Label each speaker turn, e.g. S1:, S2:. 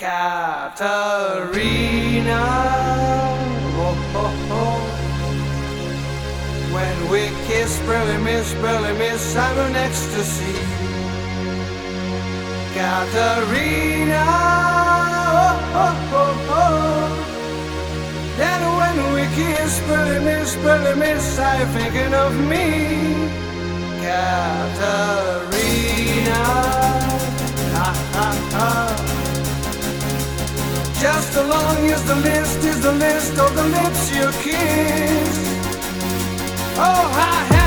S1: Katarina. Oh, oh, oh. When we kiss, barely miss, barely miss, I'm in ecstasy. Katarina. Then when we kiss, barely miss, barely miss, I'm thinking of me. Katarina. Long as the list is the list of the lips you kiss. Oh, how